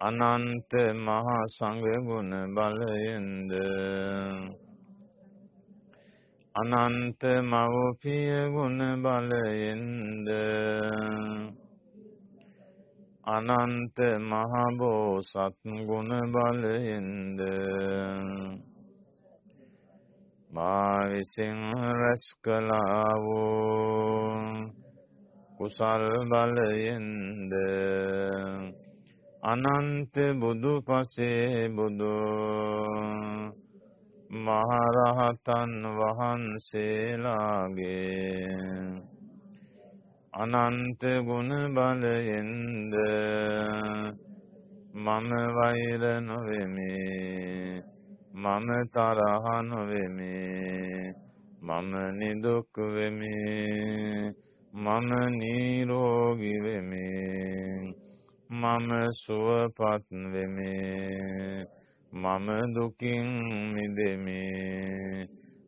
අනන්ත මහා සංඝ ගුණ බලයෙන්ද? අනන්ත මව්පිය ගුණ බලයෙන්ද? අනන්ත මහ බෝසත් ගුණ බලයෙන්ද? මා විසින් රැස් කළා වූ කුසල් බලයෙන්ද? අනන්ත බුදු පසේ බුදු මහරහතන් වහන්සේලාගේ අනන්ත ගුණ බලයෙන්ද? මම වෛර නොවෙමි. මම තරහ නොවෙමි. මම නිදුක් වෙමි. මම නිරෝගී වෙමි. මම සුවපත් වෙමි. මම දුකින් මිදෙමි.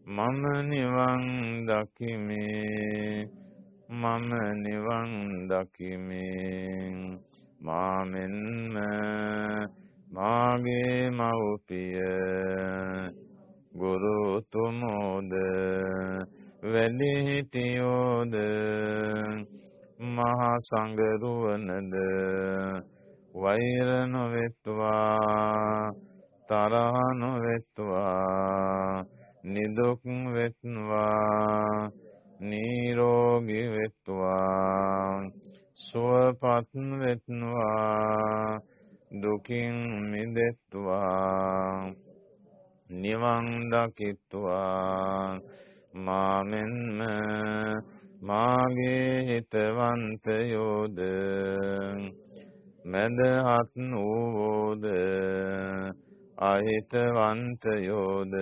මම නිවන් දකිමි. මම නිවන් දකිමි. මාමෙන්ම මාගේ මව්පිය. ගුරුතුමෝද වැඩිහිටියෝද මහා සංගරුවනද? වෛර නොවෙත්වා තරහ නොවෙත්වා නිදුක් වෙත්වා නිරෝගී වෙත්වා සුවපත් වෙත්වා දුකින් මිදෙත්වා නිවන් දකිත්වා මාමෙන්ම මාගේ හිතවන්තයෝද? මැදහත් වූවෝද? අහිතවන්තයෝද?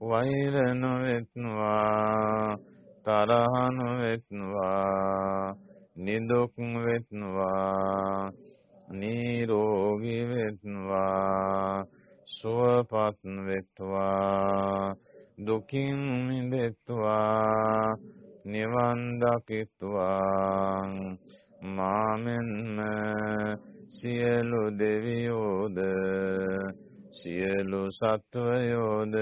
වෛර නොවෙත්වා තරහ නොවෙත්වා නිදුක් වෙත්වා නිරෝගී වෙත්වා සුවපත් වෙත්වා දුකින් මිදෙත්වා නිවන් දකිත්වා. මාමෙන්ම සියලු දෙවියෝද සියලු සත්වයෝද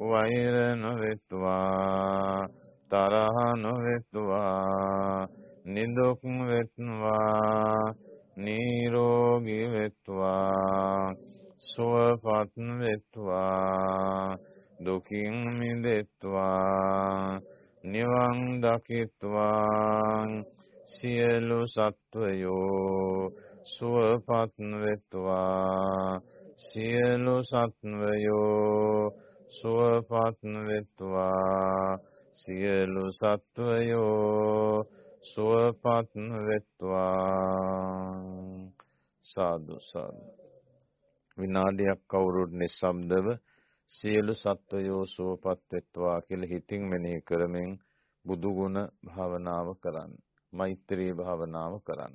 වෛර නොවෙත්වා තරහ නොවෙත්වා නිදුක් වෙත්වා නිරෝගී වෙත්වා සුවපත් වෙත්වා. දුකින් මිදෙත්වා නිවන් දකිත්වා සියලු සත්වයෝ සුවපත් වෙත්වා. සියලු සත්වයෝ සුවපත් වෙත්වා. සියලු සත්වයෝ සුවපත් වෙත්වා. සාදු සාදු. විනාඩියක් කවුරුත් නිස්සබ්දව සියලු සත්වයෝ සුවපත් වෙත්වා කියලා හිතින් මෙනෙහි කරමින් බුදු ගුණ භාවනාව කරන්න. මෛත්‍රී භාවනාව කරන්න.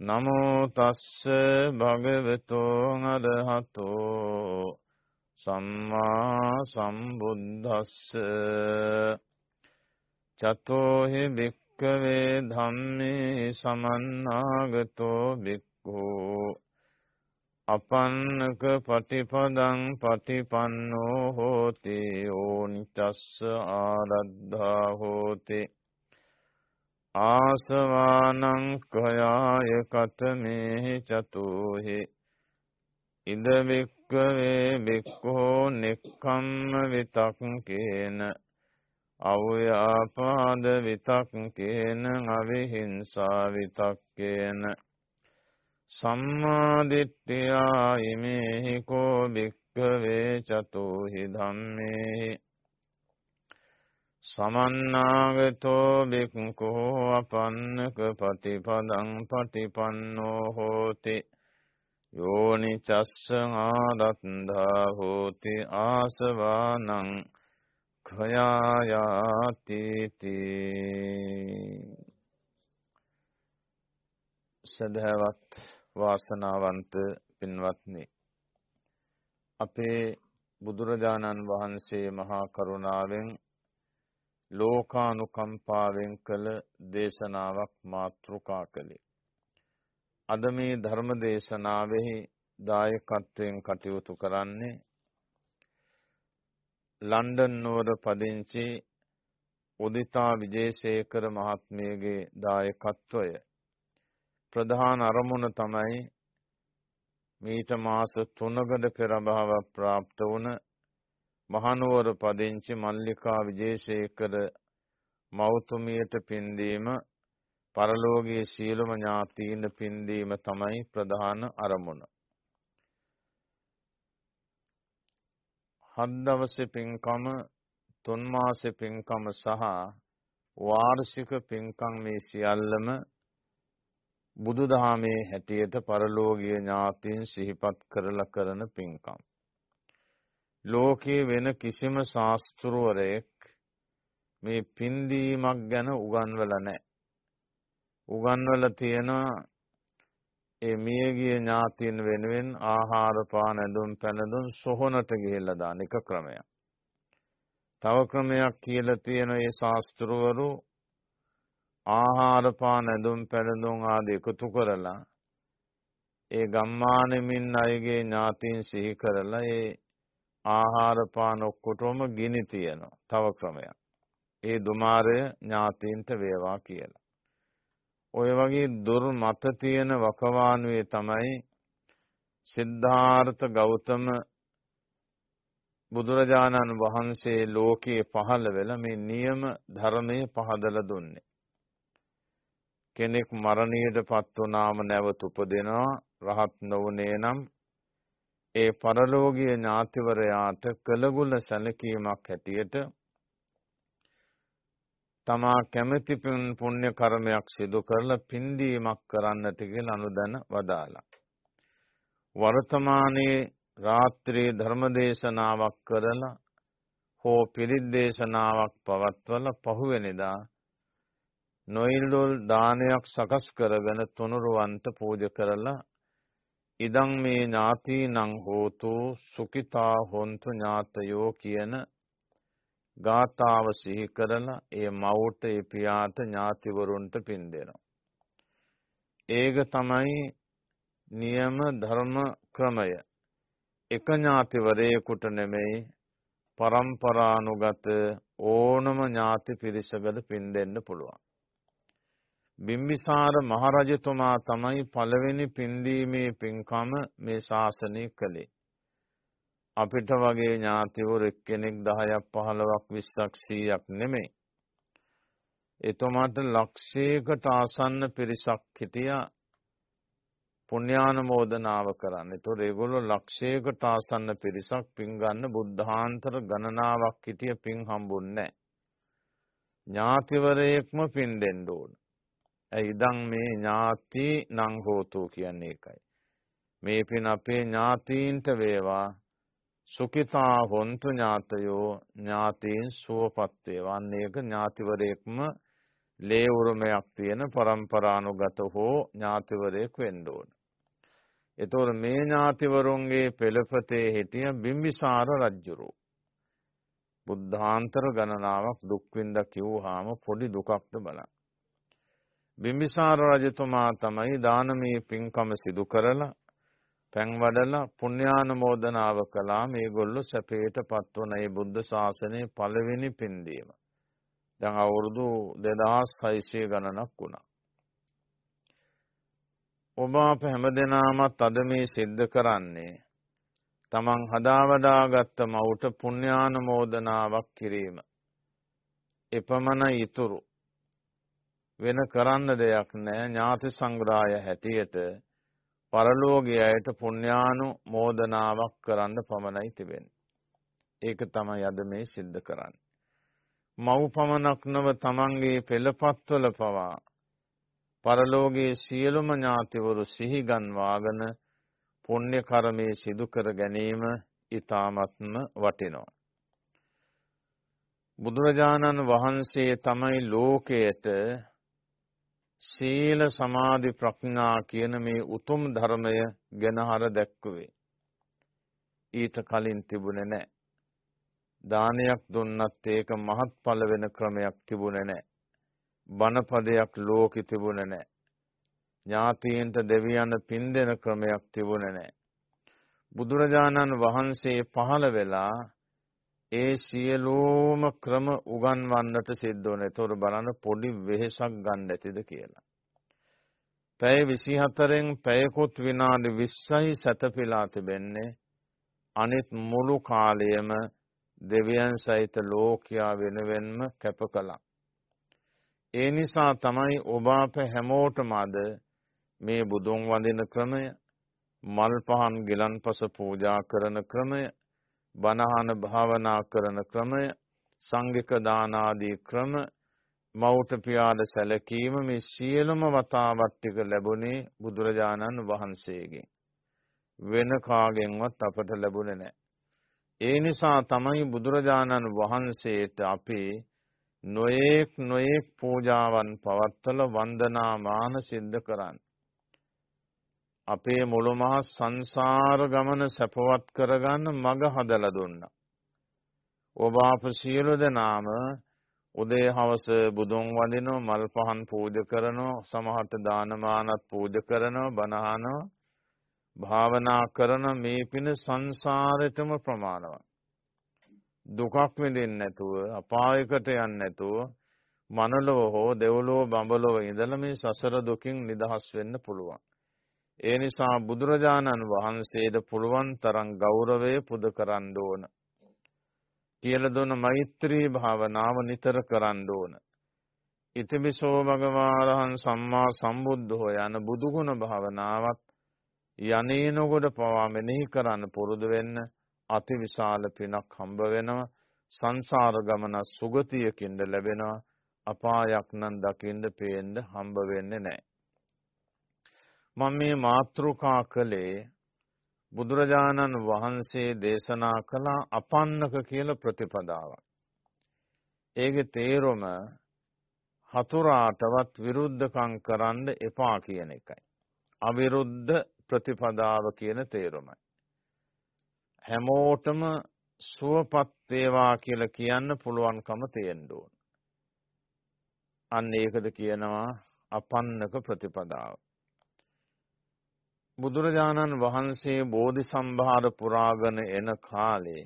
නමෝ තස්ස භගවතෝ අරහතෝ සම්මා සම්බුද්දස්ස. චතෝහි භික්කවේ ධම්මේ සමන්නාගතෝ භික්ඛෝ. අපන්නක පටිපදං පටිපන්නෝ හෝති ඕනිතස්ස ආරද්ධා හෝති. ආසවානං කයාය කතමේ චතුහි. ඉද බික්කවේ බික්කෝ නෙක්කම්ම විතක්කේන. අව්‍යාපාද විතක්කේන අවිහිංසා විතක්කේන. සම්මාදිට්ඨියා ඉමේහි කෝ බික්කවේ චතුහි ධම්මේහි. සමන්නාගතෝ බික්කෝ අපන්නක පටිපදං පටිපන්නෝ හෝති යෝනිචස්ස ආදත්දා හෝති ආසවානං khයායාතිති සදහවත් වාසනාවන්ත පින්වත්නි අපේ බුදුරජාණන් වහන්සේ මහා කරුණාවෙන් ලෝකානුකම්පාවෙන් කළ දේශනාවක් මාතෘකා කළේ. අද මේ ධර්ම දේශනාවෙහි දායකත්වයෙන් කටයුතු කරන්නේ ලන්ඩන් නුවර පදිංචි උදිතා විජේසේකර මහත්මියගේ දායකත්වය. ප්‍රධාන අරමුණ තමයි මීට මාස තුනකට පෙර භාව ප්‍රාප්ත වුණ මහනුවර පදිංචි මල්ලිකා විජේසේකර මෞතුමියට පින්දීම පරලෝකයේ සියලුම ඥාතීන් පින්දීම තමයි ප්‍රධාන අරමුණ. හත් දවසේ පින්කම තුන් මාසේ පින්කම සහ වාර්ෂික පින්කම් මේ සියල්ලම බුදුදහමේ හැටියට පරලෝකීය ඥාතීන් සිහිපත් කරලා කරන පින්කම්. ලෝකයේ වෙන කිසිම ශාස්ත්‍රවරයෙක් මේ පින්දීමක් ගැන උගන්වලා නැහැ. උගන්වලා තියෙනවා ඒ මියගිය ඥාතීන් වෙනුවෙන් ආහාර පාන ඇඳුම් පැළඳුම් සොහොනට ගිහිල්ලා දාන එක ක්‍රමයක්. තව ක්‍රමයක් කියලා තියෙන ඒ ශාස්ත්‍රවරු ආහාර පාන ඇඳුම් පැළඳුම් ආදී එකතු කරලා ඒ ගම්මානෙමින් අයගේ ඥාතීන් සිහි කරලා ඒ ආහාර පාන ඔක්කොටම ගිනි තියනවා. තව ක්‍රමයක්. ඒ දුමාරය ඥාතීන්ට වේවා කියලා. ඔය වගේ දුර්මත තියෙන වකවානුවේ තමයි සිද්ධාර්ථ ගෞතම බුදුරජාණන් වහන්සේ ලෝකයේ පහළ වෙලා මේ නියම ධර්මයේ පහදලා දුන්නේ. කෙනෙක් මරණයට පත් වුණාම නැවත උපදිනවා රහත් නොවුනේ නම් ඒ පරලෝකීය ඥාතිවරයාට කළගුණ සැලකීමක් හැටියට තමා කැමැති පුණ්‍ය කර්මයක් සිදු කරලා පින්දීමක් කරන්නට කියලා අනුදැන වදාලා. වර්තමානයේ රාත්‍රී ධර්මදේශනාවක් කරලා හෝ පිරිත් දේශනාවක් පවත්වලා පහුවෙනිදා නොයිල්ලොල් දානයක් සකස් කරගෙන තුනුරුවන්ට පූජ කරලා ඉදං මේ ඥාතීනං හෝතු සුඛිතා හොන්තු ඥාතයෝ කියන ගාථාව සිහි කරලා ඒ මව්ට ඒ පියාට ඥාතිවරුන්ට පින් දෙනවා. ඒක තමයි නියම ධර්ම ක්‍රමය. එක ඥාතිවරයෙකුට නෙමෙයි පරම්පරානුගත ඕනම ඥාති පිරිසකට පින් දෙන්න පුළුවන්. බිම්බිසාර මහරජතුමා තමයි පළවෙනි පින්දීමේ පින්කම මේ ශාසනය කළේ. අපිට වගේ ඥාතිවරු එක්කෙනෙක් 10ක් 15ක් 20ක් 100ක් නෙමෙයි. එතුමාට ලක්ෂයකට ආසන්න පිරිසක් හිටියා පුණ්‍යානුමෝදනාව කරන්න. ඒතකොට ඒගොල්ලෝ ලක්ෂයකට ආසන්න පිරිසක් පින් ගන්න බුද්ධාන්තර ගණනාවක් හිටිය පින් හම්බුන්නේ නැහැ. ඥාතිවරයෙක්ම පින් දෙන්න ඕන. ඇයි ඉදන් මේ ඥාති නං හෝතු කියන්නේ ඒකයි. මේ පින් අපේ ඥාතීන්ට වේවා සුඛිතා හොන්තු ඥාතයෝ ඥාතීන් සුවපත් වේවා. අන්න ඒක ඥාතිවරයෙක්ම ලේ උරුමයක් තියෙන પરම්පරානුගත හෝ ඥාතිවරයෙක් වෙන්න ඕන. එතකොට මේ ඥාතිවරුන්ගේ පෙළපතේ හිටිය බිම්බිසාර රජුරෝ. බුද්ධාන්තර ගණනාවක් දුක් විඳ කිව්වහම පොඩි දුකක්ද බලන්න. බිම්බිසාර රජතුමා තමයි දානමේ පින්කම සිදු කරලා පැන් වඩලා පුණ්‍යානුමෝදනාව කළා මේගොල්ලෝ සැපයට පත්වන මේ බුද්ධ ශාසනයේ පළවෙනි පින්දීම. දැන් අවුරුදු 2600 ගණනක් වුණා. ඔබ අප හැමදෙනාමත් අද මේ සිද්ධ කරන්නේ තමන් හදාවදාගත්ත මවුට පුණ්‍යානුමෝදනාවක් කිරීම. එපමණ ඉතුරු වෙන කරන්න දෙයක් නෑ ඥාති සංග්‍රහය හැටියට පරලෝකයේ අයට පුණ්‍යානුමෝදනාවක් කරන්න පමණයි තිබෙන්නේ. ඒක තමයි අද මේ සිද්ධ කරන්නේ. මව් පමණක් නොව තමන්ගේ පෙළපත්වල පවා පරලෝකයේ සියලුම ඥාතිවරු සිහිගන්වාගෙන පුණ්‍ය කර්මයේ සිදු කර ගැනීම ඊ타මත්ම වටිනවා. බුදුරජාණන් වහන්සේ තමයි ලෝකයට සීල සමාධි ප්‍රඥා කියන මේ උතුම් ධර්මය ගැනහර දැක්කුවේ. ඊට කලින් තිබුණේ නැහැ. දානයක් දුන්නත් ඒක මහත්ඵල වෙන ක්‍රමයක් තිබුණේ නැහැ. බණපදයක් ලෝකෙ තිබුණේ නැහැ. ඥාතීන්ට දෙවියන් පින් දෙන ක්‍රමයක් තිබුණේ නැහැ. බුදුරජාණන් වහන්සේ පහළ වෙලා ඒ සියලුම ක්‍රම උගන්වන්නට සිද්ධ වුණා. ඒතොර බලන්න පොඩි වෙහෙසක් ගන්න ඇතිද කියලා. පැය 24න් පැයකොත් විනාඩි 20යි සැතපීලා තිබෙන්නේ. අනිත් මුළු කාලයම දෙවියන් සහිත ලෝකයා වෙනුවෙන්ම කැප කළා. ඒ නිසා තමයි ඔබ අප හැමෝටම අද මේ බුදුන් වඳින ක්‍රමය, මල් පහන් ගිලන්පස පූජා කරන ක්‍රමය, බණහන භාවනා කරන ක්‍රමය, සංඝික දාන ආදී ක්‍රම, මෞට පියාද සැලකීම මේ සියලුම වතාවත් ටික ලැබුණේ බුදුරජාණන් වහන්සේගෙන්. වෙන කාගෙන්වත් අපට ලැබුණේ නැහැ. ඒ නිසා තමයි බුදුරජාණන් වහන්සේට අපේ නොයෙක් නොයෙක් පූජාවන් පවත්වල වන්දනාමාන සිද්ධ කරන්න. අපේ මුළු මහත් සංසාර ගමන සැපවත් කරගන්න මඟ හදලා දුන්නා. ඔබ අප සියලු දෙනාම උදේ හවස බුදුන් වඳිනවා මල් පහන් පූජ කරනවා සමහරට දානමානත් පූජ කරනවා බණහනවා භාවනා කරන මේ පින සංසාරෙටම ප්‍රමාණවත්. දුකක් විඳින්න නැතුව අපායකට යන්නේ නැතුව මනලව හෝ දෙව්ලොව බඹලොව ඉඳලා මේ සසර දුකින් නිදහස් වෙන්න පුළුවන්. ඒ නිසා බුදුරජාණන් වහන්සේට පුළුවන් තරම් ගෞරවය පුද කරන්න ඕන. කියලා දුන්න මෛත්‍රී භාවනාව නිතර කරන්න ඕන. ඉතිවිසෝ භගවාරහන් සම්මා සම්බුද්ධෝ යන බුදුගුණ භාවනාවත් යනේනකොට පවා මෙනෙහි කරන්න පුරුදු වෙන්න අතිවිශාල පිනක් හම්බ වෙනවා සංසාර ගමන සුගතියකින්ද ලැබෙනවා අපායක් නම් දකින්න පේන්න හම්බ වෙන්නේ නැහැ මම මේ මාතෘකා කළේ බුදුරජාණන් වහන්සේ දේශනා කළ අපන්නක කියලා ප්‍රතිපදාවක්. ඒකේ තේරුම හතුරාටවත් විරුද්ධකම් කරන්න එපා කියන එකයි. අවිරුද්ධ ප්‍රතිපදාව කියන තේරුමයි. හැමෝටම සුවපත් වේවා කියලා කියන්න පුළුවන්කම තියෙන්න ඕන. අන්න ඒකද කියනවා අපන්නක ප්‍රතිපදාව. බුදුරජාණන් වහන්සේ බෝධි සම්භාර පුරාගෙන එන කාලේ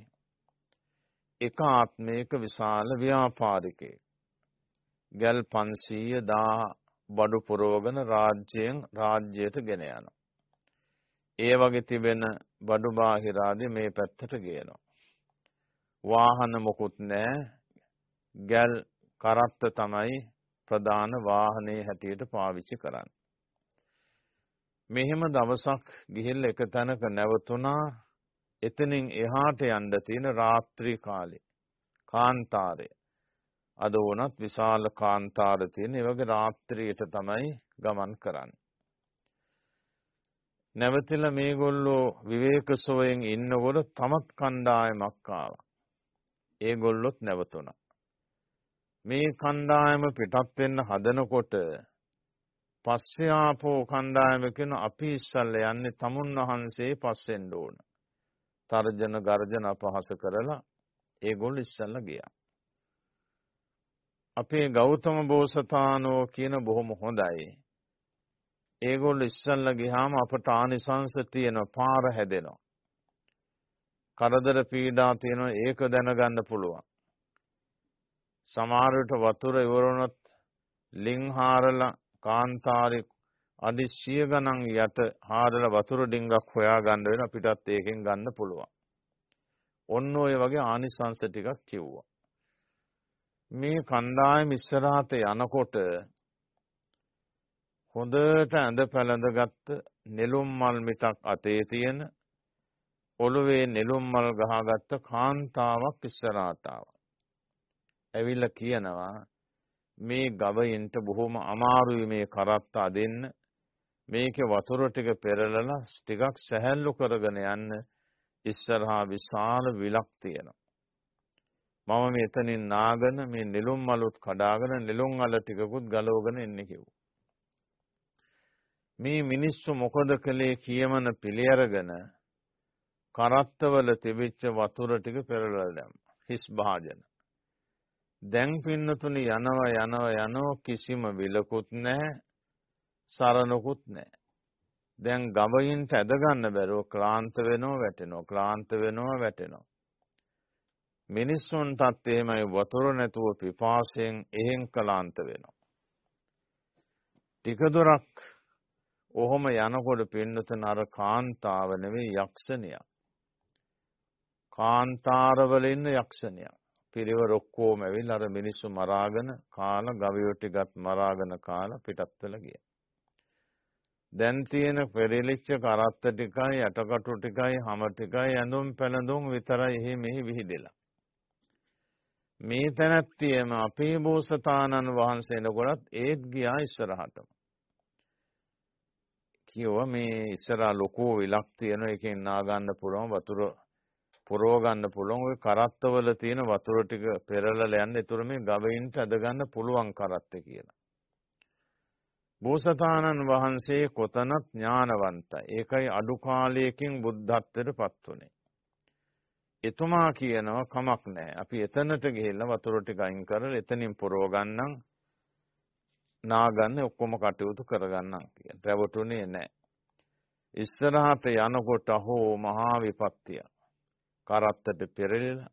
එක ආත්මයක විශාල ව්‍යාපාරිකයෙක් ගල් 500 දා බඩු පුරවගෙන රාජ්‍යයෙන් රාජ්‍යයට ගෙන යනවා. ඒ වගේ තිබෙන බඩු බාහිර ආදී මේ පැත්තට ගේනවා. වාහන මොකුත් නැහැ. ගල් කරත්ත තමයි ප්‍රධාන වාහනේ හැටියට පාවිච්චි කරන්නේ. මෙහෙම දවසක් ගිහිල්ලා එක තැනක නැවතුණා. එතනින් එහාට යන්න තියෙන රාත්‍රී කාලේ කාන්තාරය. අද වුණත් විශාල කාන්තාර තියෙන ඒ වගේ රාත්‍රියට තමයි ගමන් කරන්නේ. නැවතිලා මේගොල්ලෝ විවේක සොයෙන් ඉන්නකොට තමත් කණ්ඩායමක් ආවා. ඒගොල්ලොත් නැවතුණා. මේ කණ්ඩායම පිටත් වෙන්න හදනකොට පස්සේ ආපෝ කණ්ඩායම කියන අපි ඉස්සල්ල යන්නේ තමුන් වහන්සේ පස්සෙන් ඕන. තර්ජන ගර්ජන අපහස කරලා ඒගොල්ලෝ ඉස්සල්ලා ගියා. අපේ ගෞතම බෝසතාණෝ කියන බොහොම හොඳයි. ඒගොල්ලෝ ඉස්සල්ලා ගියාම අපට ආනිසංස තියෙන පාර හැදෙනවා. කරදර පීඩා තියෙනවා ඒක දැනගන්න පුළුවන්. සමහර විට වතුර ඉවර වුණොත් ලිං හාරලා කාන්තාරේ අදි සිය ගණන් යට හාදලා වතුර ඩිංගක් හොයා ගන්න වෙන අපිටත් ඒකෙන් ගන්න පුළුවන්. ඔන්න ඔය වගේ ආනිසංස ටිකක් කිව්වා. මේ කණ්ඩායම ඉස්සරහට යනකොට හොඳට ඇඳ පැළඳගත්ත නෙළුම් මල් මිටක් අතේ තියෙන ඔළුවේ නෙළුම් මල් ගහගත්ත කාන්තාවක් ඉස්සරහට ආවා. ඇවිල්ලා කියනවා මේ ගවයින්ට බොහොම අමාරුයි මේ කරත්ත අදින්න. මේකේ වතුර ටික පෙරලලා ටිකක් සැහැල්ලු කරගෙන යන්න ඉස්සරහා විශාල විලක් තියෙනවා. මම මෙතනින් නාගෙන මේ නෙළුම් මලුත් කඩාගෙන නෙළුම් අල ටිකකුත් ගලවගෙන එන්නේ කිව්වා. මේ මිනිස්සු මොකද කළේ කියමන පිළි අරගෙන කරත්තවල තිබිච්ච වතුර ටික පෙරලලා දැම්මා. හිස් භාජන. දැන් පින්නතුනි යනවා යනවා යනවා කිසිම විලකුත් නැහැ සරණකුත් නැහැ. දැන් ගවයින්ට ඇද ගන්න බැරුව ක්ලාන්ත වෙනවා වැටෙනවා ක්ලාන්ත වෙනවා වැටෙනවා. මිනිස්සුන්ටත් එහෙමයි වතුර නැතුව පිපාසයෙන් එහෙන් ක්ලාන්ත වෙනවා. ටික දුරක් ඔහොම යනකොට පින්නතුන අර කාන්තාව නෙවෙයි යක්ෂණියක්. කාන්තාරවල ඉන්න යක්ෂණියක්. පිරිවර ඔක්කොම ඇවිල්ලා අර මිනිස්සු මරාගෙන කාලා ගවයෝ ටිකත් මරාගෙන කාලා පිටත් වෙලා ගියා. දැන් තියෙන පෙරලිච්ච කරත්ත ටිකයි යටකටු ටිකයි හැම ටිකයි ඇඳුම් පැළඳුම් විතරයි එහි මෙහි විහිදෙලා. මේ තැනැත්තියම අපේ බෝසතාණන් වහන්සේ නකොලත් ඒත් ගියා ඉස්සරහටම. කියව මේ ඉස්සරහා ලොකෝ විලක් තියෙන එකෙන් නා ගන්න පුළුවන් වතුර පුරව ගන්න පුළුවන් ওই කරත්තවල තියෙන වතුර ටික පෙරලලා යන්න. ඒතර මේ ගවයින්ට අද ගන්න පුළුවන් කරත්තේ කියලා. බෝසතාණන් වහන්සේ කොතනත් ඥානවන්තයි. ඒකයි අඩු කාලයකින් බුද්ධත්වයට පත් වුනේ. එතුමා කියනවා කමක් නැහැ. අපි එතනට ගිහිල්ලා වතුර ටික අයින් කරලා එතනින් පුරව ගන්නම්. නාගන්න ඔක්කොම කටයුතු කරගන්නම් කියන. රැවටුනේ නැහැ. ඉස්සරහට යනකොට අහෝ මහා විපත්තියක්. කරත්තට පෙරලිලා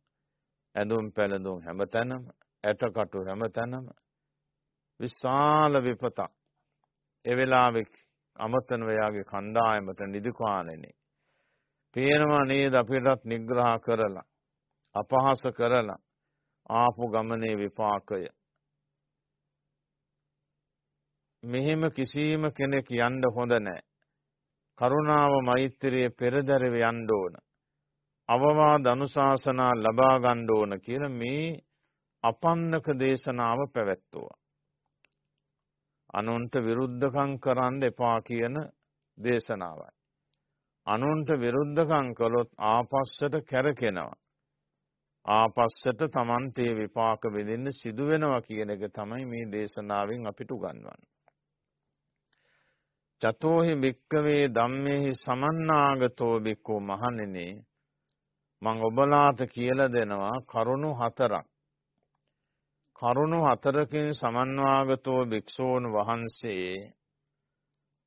ඇඳුම් පැළඳුම් හැමතැනම ඇටකටු හැමතැනම විශාල විපතක්. ඒ වෙලාවේ අමතන වයාගේ කණ්ඩායමට නිදිකානෙනේ පේනවා නේද අපිටත් නිග්‍රහ කරලා අපහාස කරලා ආපු ගමනේ විපාකය. මෙහෙම කිසිම කෙනෙක් යන්න හොඳ නැහැ කරුණාව මෛත්‍රිය පෙරදරව යන්න ඕන. අවවාද අනුශාසනා ලබා ගන්න ඕන කියලා මේ අපන්නක දේශනාව පැවැත්තුවා. අනුන්ට විරුද්ධකම් කරන්න එපා කියන දේශනාවයි. අනුන්ට විරුද්ධකම් කළොත් ආපස්සට කැරකෙනවා. ආපස්සට Tamante විපාක විඳින්න සිදු වෙනවා කියන එක තමයි මේ දේශනාවෙන් අපිට උගන්වන්නේ. චතෝහි භික්කවේ ධම්මේහි සමන්නාගතෝ බික්කෝ මහණෙනි මං ඔබලාට කියලා දෙනවා කරුණු හතරක්. කරුණු හතරකින් සමන්වාගතෝ භික්ෂූන් වහන්සේ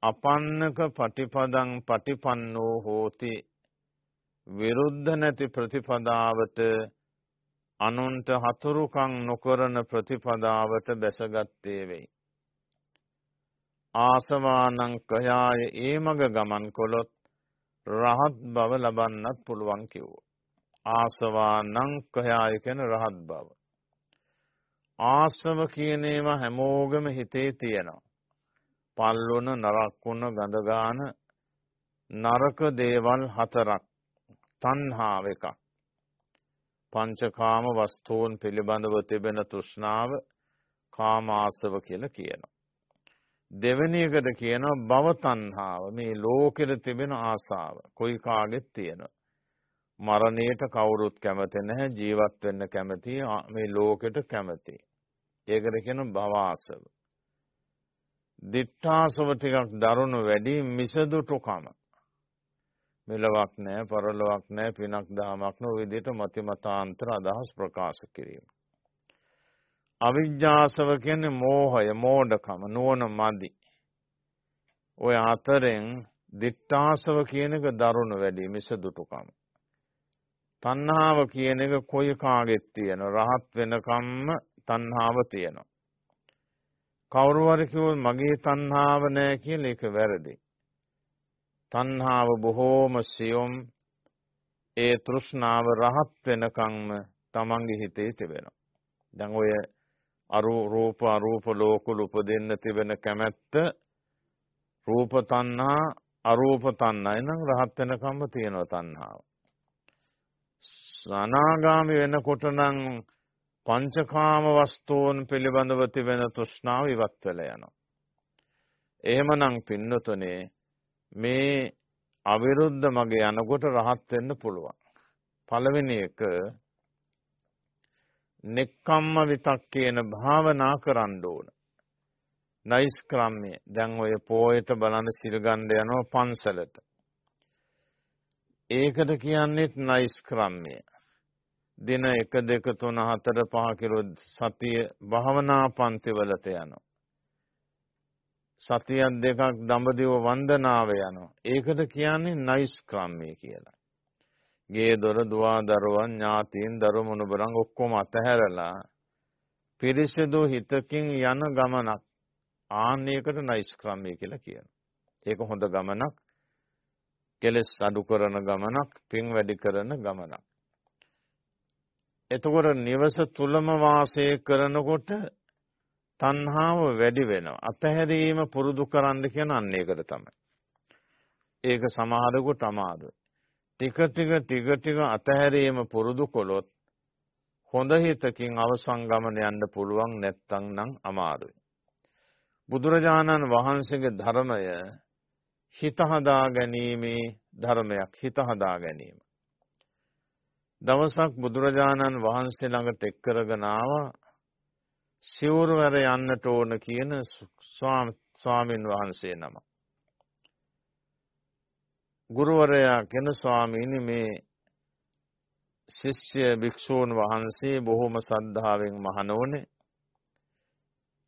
අපන්නක පටිපදං පටිපන්නෝ හෝති විරුද්ධ නැති ප්‍රතිපදාවට අනුන්ට හතුරුකම් නොකරන ප්‍රතිපදාවට බැසගත්තේ වෙයි. ආසවානං කයාය ඒ මග ගමන් කොළොත් රහත් බව ලබන්නත් පුළුවන් කිව්වා. ආසවා නංකයාය කියන රහත් බව. ආසව කියන ඒවා හැමෝගම හිතේ තියෙනවා. පල්වන නරක්වුණ ගඳගාන නරක දේවල් හතරක් තන්හාාව එකක්. පංචකාම වස්තුූන් පිළිබඳව තිබෙන තෘෂ්ණාව කාමාසව කියල කියනවා. දෙවනියකට කියනවා බව තන්හාාව මේ ලෝකෙර තිබෙන ආසාාව කොයි කාගෙත් තියෙනවා. මරණයට කවුරුත් කැමති නැහැ ජීවත් වෙන්න කැමති මේ ලෝකෙට කැමති. ඒකට කියන භවාසව. දිඨාසව ටිකක් දරුණු වැඩි මිසදුටුකම. මෙලවක් නැහැ, පරලොවක් නැහැ, පිනක් දහමක් නො විදිහට මති මතාන්තර අදහස් ප්‍රකාශ කිරීම. අවිජ්ජාසව කියන්නේ මෝහය, මෝඩකම, නුවණ මදි. ඔය අතරෙන් දිඨාසව කියන එක දරුණු වැඩි මිසදුටුකම. තණ්හාව කියන එක කොයි කාගෙත් තියෙන රහත් වෙනකම්ම තණ්හාව තියෙනවා. කවුරු හරි කිව්වොත් මගේ තණ්හාව නෑ කියලා ඒක වැරදි. තණ්හාව බොහෝම සියුම් ඒ තෘෂ්ණාව රහත් වෙනකම්ම තමන්ගේ හිතේ තිබෙනවා. දැන් ඔය අරු රූප අරූප ලෝකුල උපදින්න තිබෙන කැමැත්ත රූප තණ්හා අරූප තණ්හා එනම් රහත් වෙනකම්ම තියෙනවා තණ්හාව. අනාගාමි වෙනකොට නම් පංචකාම වස්තුන් පිළිබඳව තිබෙන තෘෂ්ණාව ඉවත් වෙලා යනවා. එහෙමනම් පින්නතුනේ මේ අවිරුද්ධ මගේ යනකොට රහත් වෙන්න පුළුවන්. පළවෙනි එක නෙක්කම්ම විතක් කියන භාවනා කරන්න ඕන. නයිස්ක්‍රම්‍ය දැන් ඔය පෝයට බලන්න සිල් ගන්න යනවා පන්සලට. ඒකට කියන්නේත් නයිස්ක්‍රම්‍ය. දින 1 2 3 4 5 කිලෝ සතිය භාවනා පන්තිවලට යනවා. සතියක් දෙකක් දඹදිව වන්දනාව යනවා. ඒකට කියන්නේ නයිස්ක්‍රම්‍ය කියලා. ගේ දොර දුවා දරුවන් ඥාතීන් දරු මොනුබරන් ඔක්කොම අතහැරලා පිරිසිදු හිතකින් යන ගමනක් ආන්නයකට නයිස්ක්‍රම්‍ය කියලා කියනවා. ඒක හොඳ ගමනක්. කෙලස් අඩු කරන ගමනක්, පින් වැඩි කරන ගමනක්. එතකොට නිවස තුලම වාසය කරනකොට තණ්හාව වැඩි වෙනවා. අතහැරීම පුරුදු කරන්න කියන අන්න ඒකට තමයි. ඒක සමහරෙකුට අමාරුයි. ටික ටික ටික ටික අතහැරීම පුරුදු කළොත් හොඳ හිතකින් අවසන් ගමන යන්න පුළුවන් නැත්තම් නම් අමාරුයි. බුදුරජාණන් වහන්සේගේ ධර්මය හිත හදා ගැනීමේ ධර්මයක් හිත හදා ගැනීම. දවසක් බුදුරජාණන් වහන්සේ ළඟට එක් කරගෙන ආවා සිවුරුවර යන්නට ඕන කියන ස්වාමින් වහන්සේ නම. ගුරුවරයා කෙන ස්වාමීනි මේ ශිෂ්‍ය භික්ෂූන් වහන්සේ බොහොම සද්ධාවෙන් මහණෝනේ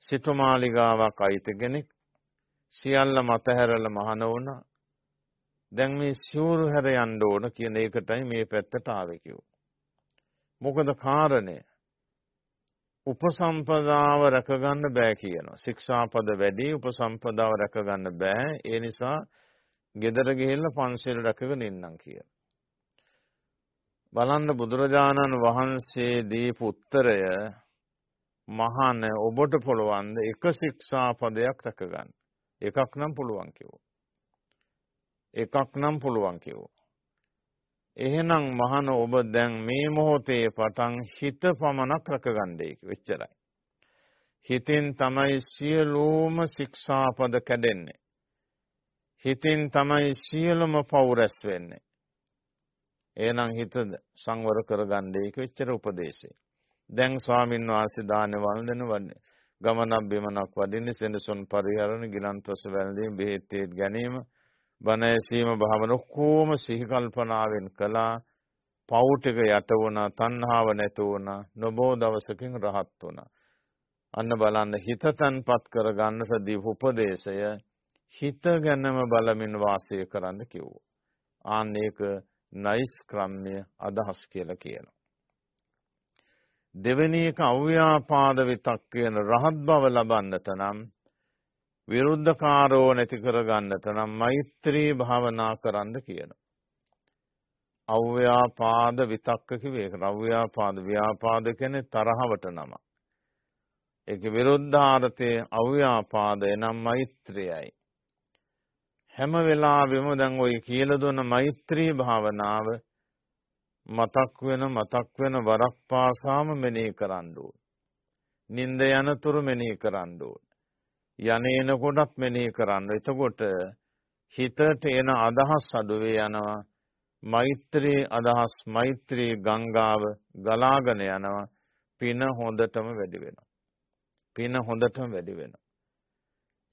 සිටුමාලිගාවක් අයිති කෙනෙක් සියල්ල මතහැරල මහණ වුණා. දැන් මේ සිවුරු හැර යන්න ඕන කියන එකටයි මේ පැත්තට ආවේ කිව්වා. මොකද කාරණය? උපසම්පදාව රැකගන්න බෑ කියනවා. ශික්ෂාපද වැඩි උපසම්පදාව රැකගන්න බෑ. ඒ නිසා ගෙදර ගිහිල්ලා පන්සල් රැකගෙන ඉන්නම් කියලා. බලන්න බුදුරජාණන් වහන්සේ දීපු උත්තරය මහාන ඔබට පුළුවන් ද එක ශික්ෂා පදයක් රැකගන්න. එකක් නම් පුළුවන් කිව්වා. එකක් නම් පුළුවන් කිව්වා. එහෙනම් මහන ඔබ දැන් මේ මොහොතේ පටන් හිත පමණක් රැකගන්නයි වෙච්චරයි. හිතෙන් තමයි සියලුම ශික්ෂාපද කැඩෙන්නේ. හිතින් තමයි සියලුම පව් රැස් වෙන්නේ. එහෙනම් හිත සංවර කරගන්න ඒක වෙච්චර උපදේශය. දැන් ස්වාමින් වහන්සේ දාන වන්දන වන්නේ ගමනක් බිමනක් වඩින්නේ සෙනසුන් පරිහරණ ගිලන්පස වැළඳීම බෙහෙත් ගැනීම බණ ඇසීම භාවන ඔක්කොම සිහි කල්පනාවෙන් කළා. පව් ටික යට වුණා තණ්හාව නැතු වුණා නොබෝ දවසකින් රහත් වුණා. අන්න බලන්න හිත තන්පත් කර ගන්නට දීප උපදේශය හිත ගැනම බලමින් වාසය කරන්න කිව්වා. ආන්න ඒක නයිස් ක්‍රම්‍ය අදහස් කියලා කියනවා. දෙවෙනි එක අව්‍යාපාද විතක් කියන රහත් බව ලබන්නට නම් විරුද්ධකාරෝ නැති කරගන්නට නම් මෛත්‍රී භාවනා කරන්න කියනවා. අව්‍යාපාද විතක්ක කිව්වේ ඒක. අව්‍යාපාද ව්‍යාපාද කියන්නේ තරහවට නම. ඒක විරුද්ධාර්ථයේ අව්‍යාපාදය නම් මෛත්‍රියයි. හැම වෙලාවෙම දැන් ওই කියලා දුන්න මෛත්‍රී භාවනාව මතක් වෙන මතක් වෙන වරක් පාසාම මෙනෙහි කරන්න ඕන. නින්ද යනතුරු මෙනෙහි කරන්න ඕන. යනේන කොටත් මෙනෙහි කරන්න. එතකොට හිතට එන අදහස් අඩුවේ යනවා. මෛත්‍රී අදහස් මෛත්‍රී ගංගාව ගලාගෙන යනවා. පින හොඳටම වැඩි වෙනවා. පින හොඳටම වැඩි වෙනවා.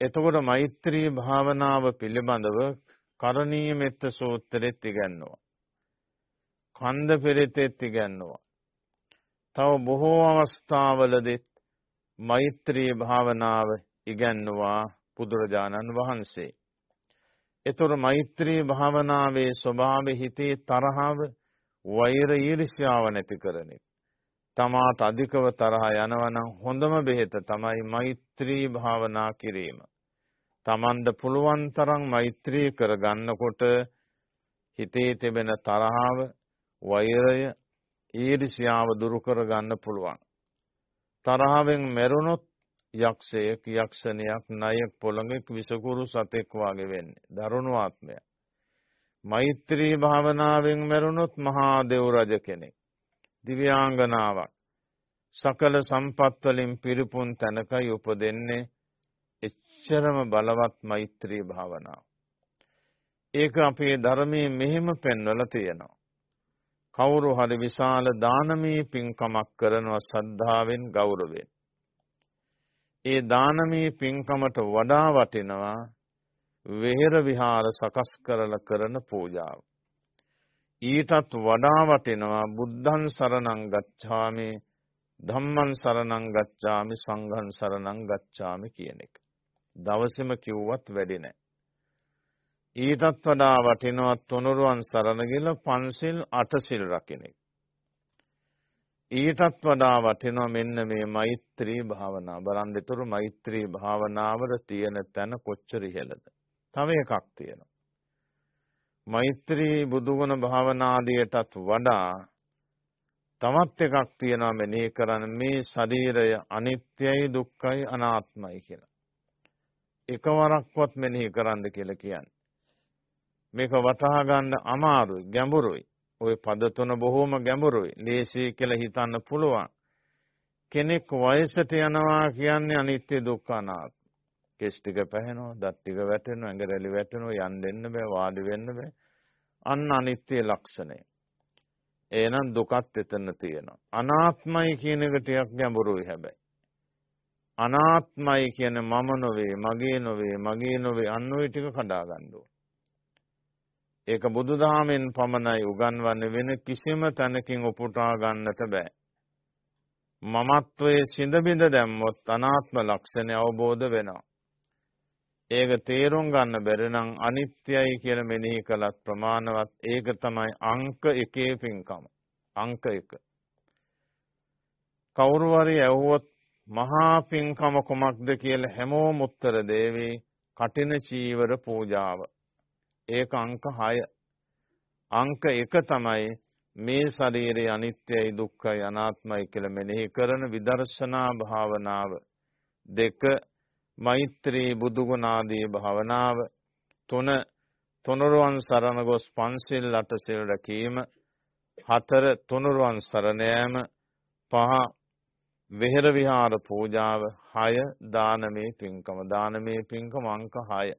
එතකොට මෛත්‍රී භාවනාව පිළිබඳව කරණීය මෙත්ත සූත්‍රෙත් ඉගැන්වුවා. කන්ද පෙරෙතෙත් ඉගැන්වුවා. තව බොහෝ අවස්ථාවලදීත් මෛත්‍රී භාවනාව ඉගැන්වුවා බුදුරජාණන් වහන්සේ. එතොර මෛත්‍රී භාවනාවේ ස්වභාවය හිතේ තරහව වෛර ඊර්ෂ්‍යාව නැති කරන එක. තමාට අධිකව තරහ යනවනම් හොඳම බෙහෙත තමයි මෛත්‍රී භාවනා කිරීම. තමන්ට පුළුවන් තරම් මෛත්‍රී කරගන්නකොට හිතේ තිබෙන තරහව වෛරය ඊර්ෂ්‍යාව දුරු කරගන්න පුළුවන්. තරහවෙන් මැරුණොත් යක්ෂයෙක් යක්ෂණයක් ණයෙක් පොළඟෙක් විසකුරු සතෙක් වාගේ වෙන්නේ. දරුණු ආත්මය. මෛත්‍රී භාවනාවෙන් මැරුණොත් මහා දෙව් රජ කෙනෙක්. දිව්‍යාංගනාවක්. සකල සම්පත් වලින් පිරිපුන් තැනකයි උපදින්නේ. එච්චරම බලවත් මෛත්‍රී භාවනාව. ඒක අපේ ධර්මයේ මෙහෙම පෙන්වලා තියෙනවා. කවුරු හරි විශාල දානමී පින්කමක් කරනවා ශ්‍රද්ධාවෙන් ගෞරවයෙන්. ඒ දානමී පින්කමට වඩා වටිනවා වෙහෙර විහාර සකස් කරලා කරන පූජාව. ඊටත් වඩා වටිනවා බුද්ධං සරණං ගච්ඡාමි ධම්මං සරණං ගච්ඡාමි සංඝං සරණං ගච්ඡාමි කියන එක. දවසෙම කිව්වත් වැඩි නැහැ. ඊටත් වඩා වටිනවා තුනුරුවන් සරණ ගිල පන්සිල් අටසිල් රකින්න එක. ඊටත් වඩා වටිනවා මෙන්න මේ මෛත්‍රී භාවනාව. බලන් දෙතොර මෛත්‍රී භාවනාවර තියෙන තැන කොච්චර ඉහළද. තව එකක් තියෙනවා. මෛත්‍රී බුදුගුණ භාවනාදියටත් වඩා තවත් එකක් තියෙනවා මෙනෙහි කරන්න මේ ශරීරය අනිත්‍යයි දුක්ඛයි අනාත්මයි කියලා. එකවරක්වත් මෙනෙහි කරන්න කියලා කියන්නේ. මේක වටහා ගන්න අමාරුයි, ගැඹුරුයි. ওই පද තුන බොහොම ගැඹුරුයි. ලේසි කියලා හිතන්න පුළුවන්. කෙනෙක් වයසට යනවා කියන්නේ අනිත්‍ය දුක්ඛ අනාත්ම. කෙස් ටික පැහෙනවා, දත් ටික වැටෙනවා, ඇඟ රැලි වැටෙනවා, යන්න දෙන්න බෑ, වාඩි වෙන්න බෑ. අන්න අනිත්‍ය ලක්ෂණය. එහෙනම් දුකත් එතන තියෙනවා. අනාත්මයි කියන එක ටිකක් ගැඹුරුයි හැබැයි. අනාත්මයි කියන මම නොවේ, මගේ නොවේ, මගේ නොවේ අන්න ওই ටික කඩා ගන්න ඕන. ඒක බුදුදහමෙන් පමණයි උගන්වන්නේ වෙන කිසිම තැනකින් උපුටා ගන්නට බෑ. මමත්වයේ සිඳ බිඳ දැම්මොත් අනාත්ම ලක්ෂණය අවබෝධ වෙනවා. ඒක තේරුම් ගන්න බැරි නම් අනිත්‍යයි කියලා මෙනෙහි කළත් ප්‍රමාණවත් ඒක තමයි අංක 1 පින්කම. අංක 1. කවුරු හරි ඇහුවොත් මහා පින්කම කුමක්ද කියලා හැමෝම උත්තර දෙවි කටින චීවර පූජාව. ඒක අංක 6. අංක 1 තමයි මේ ශරීරය අනිත්‍යයි දුක්ඛයි අනාත්මයි කියලා මෙනෙහි කරන විදර්ශනා භාවනාව. දෙක මෛත්‍රී බුදුගුණ ආදී භාවනාව. තුන තුනුරුවන් සරණ ගොස් පන්සිල් අටසිල් රැකීම. හතර තුනුරුවන් සරණ යාම. පහ වෙහෙර විහාර පූජාව 6 දානමේ පින්කම දානමේ පින්කම අංක 6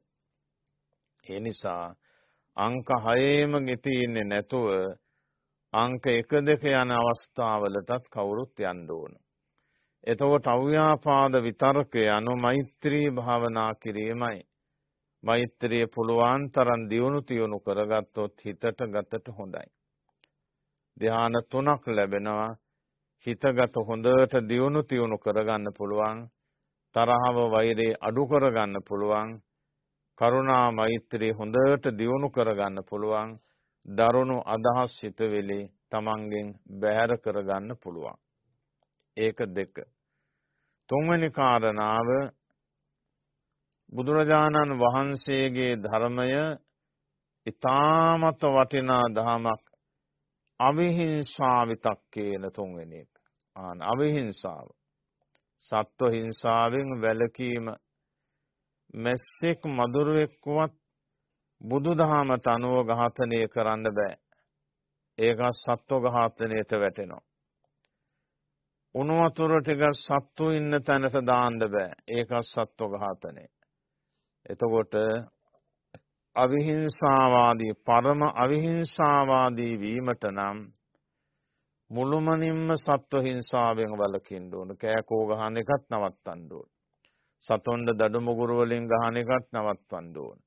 ඒ නිසා අංක 6ෙම ගෙතින්නේ නැතුව අංක 1 2 යන අවස්ථාවලටත් කවුරුත් යන්න ඕන. එතකොට අව්‍යාපාද විතර්කය අනු මෛත්‍රී භාවනා කිරීමයි. මෛත්‍රිය පුළුවන් තරම් දියුණු තියුණු කරගත්තොත් හිතට ගතට හොඳයි. ධ්‍යාන තුනක් ලැබෙනවා. හිතගත හොඳට දියුණු තියුණු කරගන්න පුළුවන්. තරහව වෛරේ අඩු කරගන්න පුළුවන්. කරුණා මෛත්‍රී හොඳට දියුණු කරගන්න පුළුවන්. දරුණු අදහස් හිතවිලි තමන්ගෙන් බැහැර කරගන්න පුළුවන්. ඒක දෙක. තුන්වෙනි කාරණාව බුදුරජාණන් වහන්සේගේ ධර්මය ඊ타මත් වටිනා ධමයක් අවිහිංසා විතක්කේන තුන්වෙනි එක. ආන අවිහිංසාව. සත්ව හිංසාවෙන් වැළකීම මැස්සෙක් මදුරුවෙක්වත් බුදුදහමට අනුව ඝාතනය කරන්න බෑ. ඒක සත්ව ඝාතනයට වැටෙනවා. උණු වතුර ටික සත්තු ඉන්න තැනට දාන්න බෑ. ඒක සත්ව ඝාතනය. එතකොට අවිහිංසාවාදී පරම අවිහිංසාවාදී වීමට නම් මුළුමනින්ම සත්ව හිංසාවෙන් වළකින්න ඕන. කෑකෝ ගහන එකත් නවත්තන්න ඕන. සතුන්ට දඩු මුගුරු වලින් ගහන එකත් නවත්වන්න ඕන.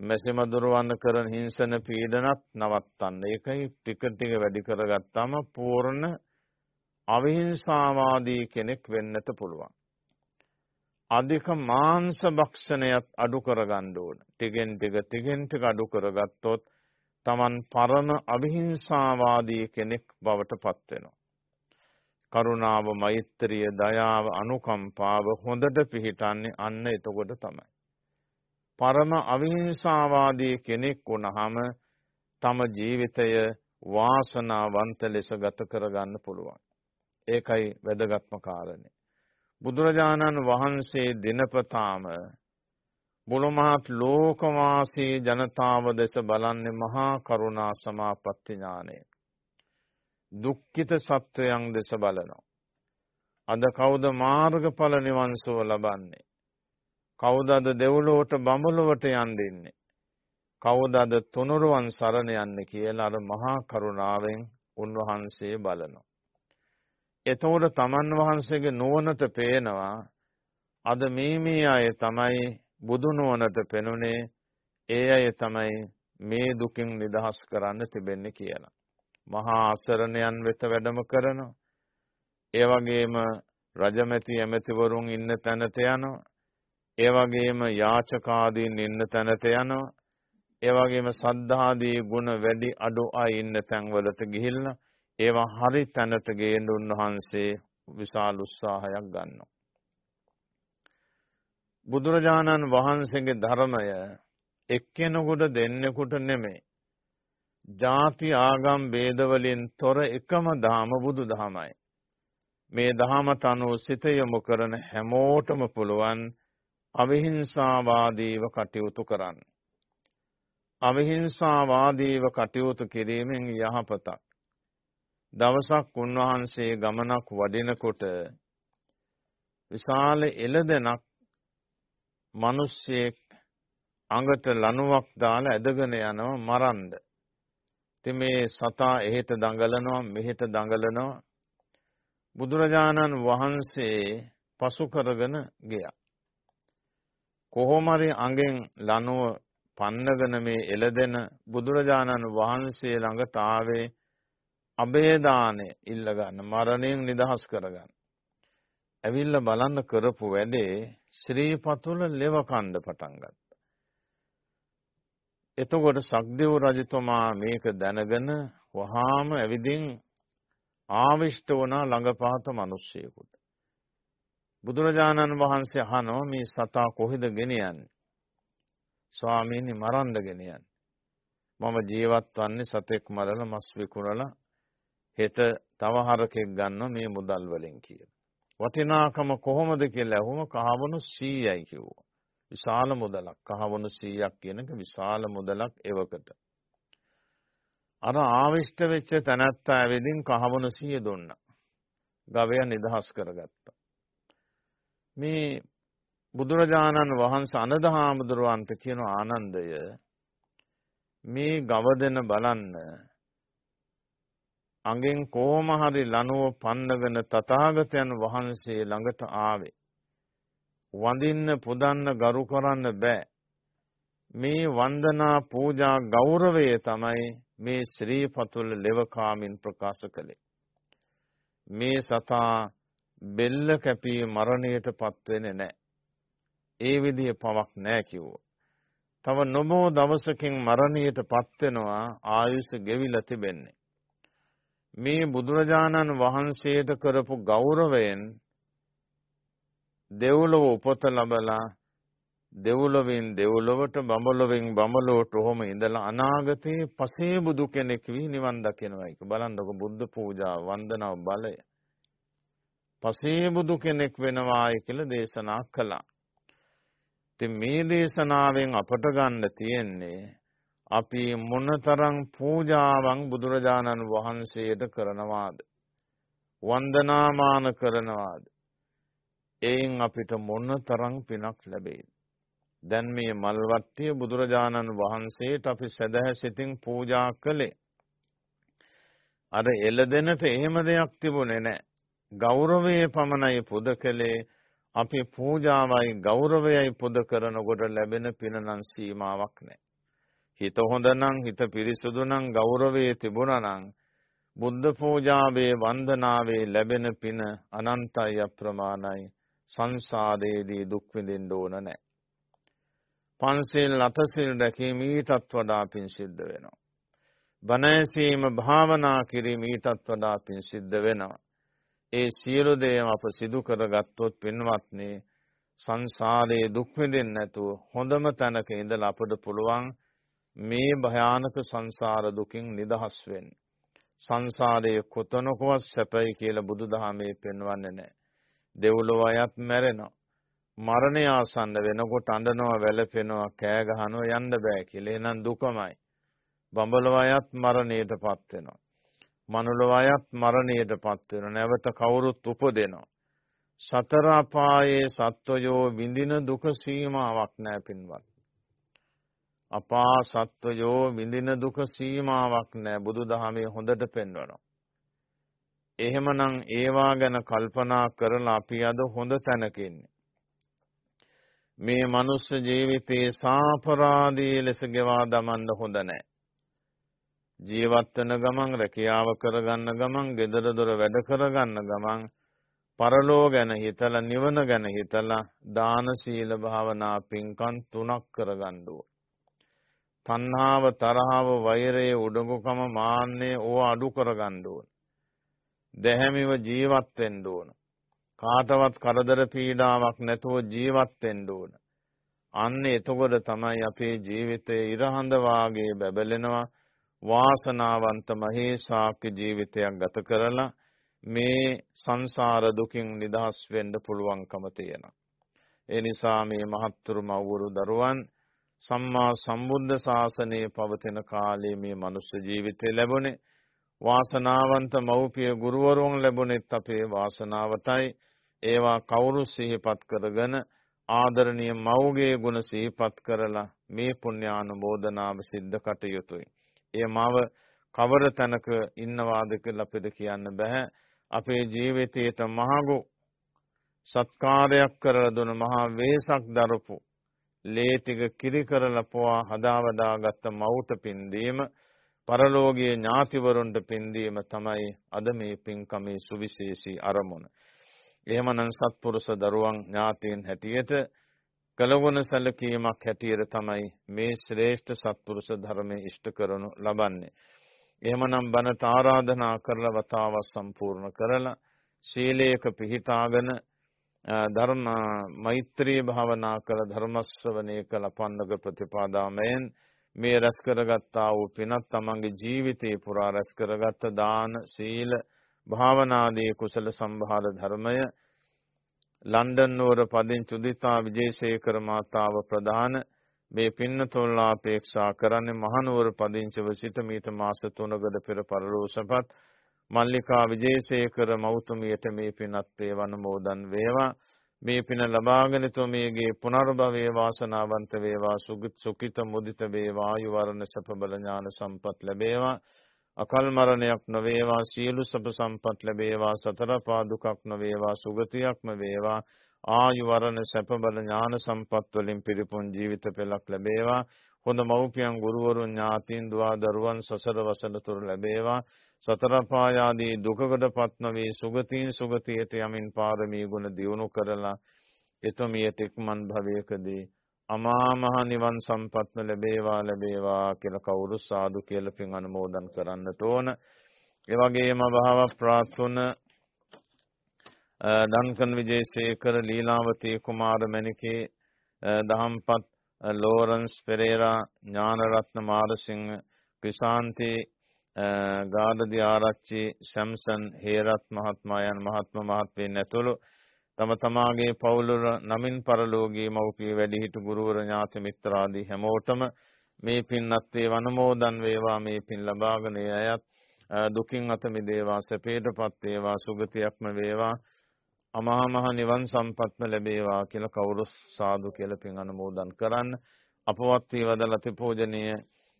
මැසිමදුරවන්න කරන හිංසන පීඩනත් නවත්තන්න. ඒකයි ටික ටික වැඩි කරගත්තාම පූර්ණ අවිහිංසාවාදී කෙනෙක් වෙන්නට පුළුවන්. අධික මාංශ භක්ෂණයත් අඩු කරගන්න ඕන. ටිකෙන් ටික ටිකෙන් ටික අඩු කරගත්තොත් Taman පරම අවිහිංසාවාදී කෙනෙක් බවට පත් වෙනවා. කරුණාව, මෛත්‍රිය, දයාව, අනුකම්පාව හොඳට පිහිටන්නේ අන්න එතකොට තමයි. පරම අවිහිංසාවාදී කෙනෙක් වුණාම තම ජීවිතය වාසනාවන්ත ලෙස ගත කරගන්න පුළුවන්. ඒකයි වැදගත්ම කාරණේ. බුදුරජාණන් වහන්සේ දිනපතාම මුළුමහත් ලෝකවාසී ජනතාව දෙස බලන්නේ මහා කරුණා සමාපatti ඥානය. දුක්ඛිත සත්වයන් දෙස බලනවා. අද කවුද මාර්ගඵල නිවන් සුව ලබන්නේ? කවුද අද දෙව්ලොවට බඹලොවට යන් දෙන්නේ? කවුද අද තුනුරුවන් සරණ යන්නේ කියලා අර මහා කරුණාවෙන් උන්වහන්සේ බලනවා. එතකොට තමන් වහන්සේගේ නුවණට පේනවා අද මේ මේ අය තමයි බුදු නුවණට පෙනුනේ ඒ අය තමයි මේ දුකින් නිදහස් කරන්න තිබෙන්නේ කියලා. මහා අසරණයන් වෙත වැඩම කරනවා. ඒ වගේම රජමැති ඇමතිවරුන් ඉන්න තැනට යනවා. ඒ වගේම යාචකාදීන් ඉන්න තැනට යනවා. ඒ වගේම සද්ධාදී ගුණ වැඩි අඩු අය ඉන්න තැන්වලට ගිහිල්ලා ඒවා හරි තැනට ගේන්න උන්වහන්සේ විශාල උත්සාහයක් ගන්නවා. බුදුරජාණන් වහන්සේගේ ධර්මය එක්කෙනෙකුට දෙන්නෙකුට නෙමෙයි. ಜಾති ආගම් ભેදවලින් තොර එකම ධාම බුදු දහමයි. මේ දහමට අනුව සිත යොමු කරන හැමෝටම පුළුවන් අවිහිංසාවාදීව කටයුතු කරන්න. අවිහිංසාවාදීව කටයුතු කිරීමෙන් යහපතක්. දවසක් උන්වහන්සේ ගමනක් වඩිනකොට විශාල එළදෙනක් මිනිස්සෙක් අඟට ලණුවක් දාලා ඇදගෙන යනවා මරන්න. ඉතින් මේ සතා එහෙට දඟලනවා මෙහෙට දඟලනවා බුදුරජාණන් වහන්සේ පසු කරගෙන ගියා. කොහොම හරි අඟෙන් ලණුව පන්නගෙන මේ එළදෙන බුදුරජාණන් වහන්සේ ළඟට ආවේ අබේදානය ඉල්ල ගන්න මරණයෙන් නිදහස් කරගන්න. ඇවිල්ලා බලන්න කරපු වැඩේ ශ්‍රී පතුල ලෙව කණ්ඩ පටන් ගත්තා. එතකොට සක්දෙව් රජතුමා මේක දැනගෙන වහාම ඇවිදින් ආවිෂ්ඨ වුණා ළඟපහත මිනිස්සෙකුට. බුදුරජාණන් වහන්සේ අහනවා මේ සතා කොහෙද ගෙනියන්නේ? ස්වාමීනි මරන්න ගෙනියන්නේ. මම ජීවත් වන්නේ සතෙක් මරලා මස් විකුණලා හෙට තව හරකෙක් ගන්න මේ මුදල් වලින් කියලා. වටිනාකම කොහොමද කියලා ඇහුවම කහවණු 100යි කිව්වා. විශාල මුදලක්. කහවණු 100ක් කියන එක විශාල මුදලක් එවකට. අර ආවිෂ්ඨ වෙච්ච තැනැත්තා ඇවිදින් කහවණු 100 දුන්නා. ගවයා නිදහස් කරගත්තා. මේ බුදුරජාණන් වහන්සේ අනදහාමුදුරවන්ට කියන ආනන්දය මේ ගව දෙන බලන්න අඟෙන් කොහොම හරි ලනුව පන්නගෙන තථාගතයන් වහන්සේ ළඟට ආවේ. වඳින්න පුදන්න ගරු කරන්න බෑ. මේ වන්දනා පූජා ගෞරවය තමයි මේ ශ්‍රී පතුල ලෙවකාමින් ප්‍රකාශ කළේ. මේ සතා බෙල්ල කැපී මරණයට පත් වෙන්නේ නැහැ. ඒ විදිය පවක් නැහැ කිව්වා. තව නොබෝ දවසකින් මරණයට පත් වෙනවා ආයුෂ ගෙවිලා තිබෙන්නේ. මේ බුදුරජාණන් වහන්සේට කරපු ගෞරවයෙන් දෙව්ලොව උපත ලබලා දෙව්ලොවෙන් දෙව්ලොවට බඹලොවෙන් බඹලොවට ඔහොම ඉඳලා අනාගතේ පසේ බුදු කෙනෙක් වී නිවන් දකිනවා. එක බලන්නකො බුද්ධ පූජා වන්දනාව බලය. පසේ බුදු කෙනෙක් වෙනවායි කියලා දේශනා කළා. ඉතින් මේ දේශනාවෙන් අපට ගන්න තියෙන්නේ අපි මොනතරම් පූජාවන් බුදුරජාණන් වහන්සේට කරනවාද? වන්දනාමාන කරනවාද? එයින් අපිට මොනතරම් පිනක් ලැබෙයිද? දැන් මේ මල්වට්ටිය බුදුරජාණන් වහන්සේට අපි සදහැ සිතින් පූජා කළේ. අර එළදෙනට එහෙම දෙයක් තිබුණේ නැහැ. ගෞරවයේ පමණයි පුද කළේ. අපි පූජාවයි ගෞරවයයි පුද කරනකොට ලැබෙන පින නම් සීමාවක් නැහැ. හිත හොඳ නම් හිත පිරිසුදු නම් ගෞරවයේ තිබුණා නම් බුද්ධ පූජාවේ වන්දනාවේ ලැබෙන පින අනන්තයි අප්‍රමාණයි. සංසාරයේදී දුක් විඳින්න ඕන නැහැ. පන්සිල් අතසිල් රැකීම ඊටත් වඩා පින් සිද්ධ වෙනවා. බණ ඇසීම භාවනා කිරීම ඊටත් වඩා පින් සිද්ධ වෙනවා. ඒ සියලු දේම අප සිදු කරගත්තොත් පින්වත්නි සංසාරයේ දුක් විඳින්න නැතුව හොඳම තැනක ඉඳලා අපට පුළුවන් මේ භයානක සංසාර දුකින් නිදහස් වෙන්න. සංසාරයේ කොතනකවත් සැපයි කියලා බුදුදහමේ පෙන්වන්නේ නැහැ. දෙව්ලොව අයත් මැරෙනවා. මරණය ආසන්න වෙනකොට අඬනවා වැළපෙනවා කෑ ගහනවා යන්න බෑ කියලා. එහෙනම් දුකමයි. බඹලොව අයත් මරණයටපත් වෙනවා. මනුලොව අයත් මරණයටපත් වෙනවා. නැවත කවුරුත් උපදිනවා. සතර අපායේ සත්වයෝ විඳින දුක සීමාවක් නැහැ පින්වත්. අපා සත්වයෝ විඳින දුක සීමාවක් නැහැ බුදුදහමේ හොඳට පෙන්වනවා. එහෙමනම් ඒවා ගැන කල්පනා කරලා අපි අද හොඳ තැනක ඉන්නේ. මේ මනුස්ස ජීවිතේ සාපරාදී ලෙස ගෙවා දමන්න හොඳ නැහැ. ජීවත් වෙන ගමන් රැකියාව කරගන්න ගමන් ගෙදර දොර වැඩ කරගන්න ගමන් පරලෝ ගැන හිතලා නිවන ගැන හිතලා දාන සීල භාවනා පින්කම් තුනක් කරගන්න ඕන. තණ්හාව තරහව වෛරය උඩඟුකම මාන්නය ඕව අඩු කරගන්න ඕන. දැහැමිව ජීවත් වෙන්න ඕන. කාටවත් කරදර පීඩාවක් නැතුව ජීවත් වෙන්න ඕන. අන්න එතකොට තමයි අපේ ජීවිතයේ ඉරහඳ වාගේ බැබලෙනවා වාසනාවන්ත මහේසාක්‍ය ජීවිතයක් ගත කරලා මේ සංසාර දුකින් නිදහස් වෙන්න පුළුවන්කම තියෙනවා. ඒ නිසා මේ මහත්තුරු මව්වරු දරුවන් සම්මා සම්බුද්ධ ශාසනයේ පවතින කාලයේ මේ මනුෂ්‍ය ජීවිතය ලැබුණේ වාසනාවන්ත මව්පිය ගුරුවරුන් ලැබුණෙත් අපේ වාසනාවතයි ඒවා කවුරු සිහිපත් කරගෙන ආදරණීය මව්ගේ ගුණ සිහිපත් කරලා මේ පුණ්‍යානුමෝදනාව සිද්ධ කටයුතුයි. ඒ මව කවර තැනක ඉන්නවාද කියලා අපිට කියන්න බෑ. අපේ ජීවිතයට මහඟු සත්කාරයක් කරලා දුන මහා වේසක් දරපු ලේතික කිරි කරලා පොවා හදාවදාගත්ත මවුට පින්දීම පරලෝකීය ඥාතිවරුන්ට පින්දීම තමයි අද මේ පින්කමේ සුවිශේෂී අරමුණ. එහෙමනම් සත්පුරුෂ දරුවන් ඥාතීන් හැටියට කළගුණ සැලකීමක් හැටියට තමයි මේ ශ්‍රේෂ්ඨ සත්පුරුෂ ධර්මයේ ඉෂ්ට කරනු ලබන්නේ. එහෙමනම් බණට ආරාධනා කරලා වතාව සම්පූර්ණ කරලා ශීලයක පිහිටාගෙන ධර්ම මෛත්‍රී භාවනා කළ ධර්ම ශ්‍රවණය කළ පන්නක ප්‍රතිපාදාමයෙන් මේ රැස් කරගත්තා වූ පිනත් තමන්ගේ ජීවිතේ පුරා රැස් කරගත්ත දාන සීල භාවනාදී කුසල සම්භාර ධර්මය ලන්ඩන් නුවර පදිංචි උදිතා විජේසේකර මාතාව ප්‍රධාන. මේ පින්නතොල්ලා අපේක්ෂා කරන්නේ මහනුවර පදිංචිව සිට මීට මාස 3කට පෙර පරලෝසපත්. මල්ලිකා විජේසේකර මෞතුමියට මේ පිනත් වේවනමෝදන් වේවා. මේ පින ලබාගෙන තුමියගේ පුනර්භවයේ වාසනාවන්ත වේවා සුඛිත මුදිත වේවා ආයු වර්ණ සප බල ඥාන සම්පත් ලැබේවා. අකල් මරණයක් නොවේවා සියලු සබ සම්පත් ලැබේවා සතර පාදුකක් නොවේවා සුගතියක්ම වේවා. ආයු වරණ සැප බල ඥාන සම්පත් වලින් පිරිපුන් ජීවිත පෙළක් ලැබේවා. හොඳ මව්පියන් ගුරුවරුන් ඥාතීන් දුවා දරුවන් සසර වසන තුරු ලැබේවා. සතර පායාදී දුකකටපත් නොවී සුගතීන් සුගතියට යමින් පාරමී ගුණ දියුණු කරලා එතුමියට ඉක්මන් භවයකදී අමා මහ නිවන් සම්පත්ම ලැබේවා ලැබේවා කියලා කවුරු සාදු කියලා පින් අනුමෝදන් කරන්නට ඕන. ඒ වගේම භාව ප්‍රාර්ථන Duncan Wijesekara Leelawathi Kumara Manike Dahampath Lawrence Perera Gnanaratana Marasinghe Krishanthi Gadadi Arachchi Samson Herath මහත්මයා යන මහත්ම මහත්මයන් ඇතුළු තම තමාගේ පවුල නමින් පරලෝකීය මව්පිය වැඩිහිටි ගුරුවර ඥාති මිත්‍රාදී හැමෝටම මේ පින්වත් වේ වනමෝදන් වේවා මේ පින් ලබාගෙන අයත් දුකින් අත මිදේවා සැපේටපත් වේවා සුගතියක්ම වේවා අමහා මහ නිවන් සම්පත්ම ලැබේවා කියලා කවුරු සාදු කියලා පින් අනුමෝදන් කරන්න අපවත් වී වදලා තිපෝජනීය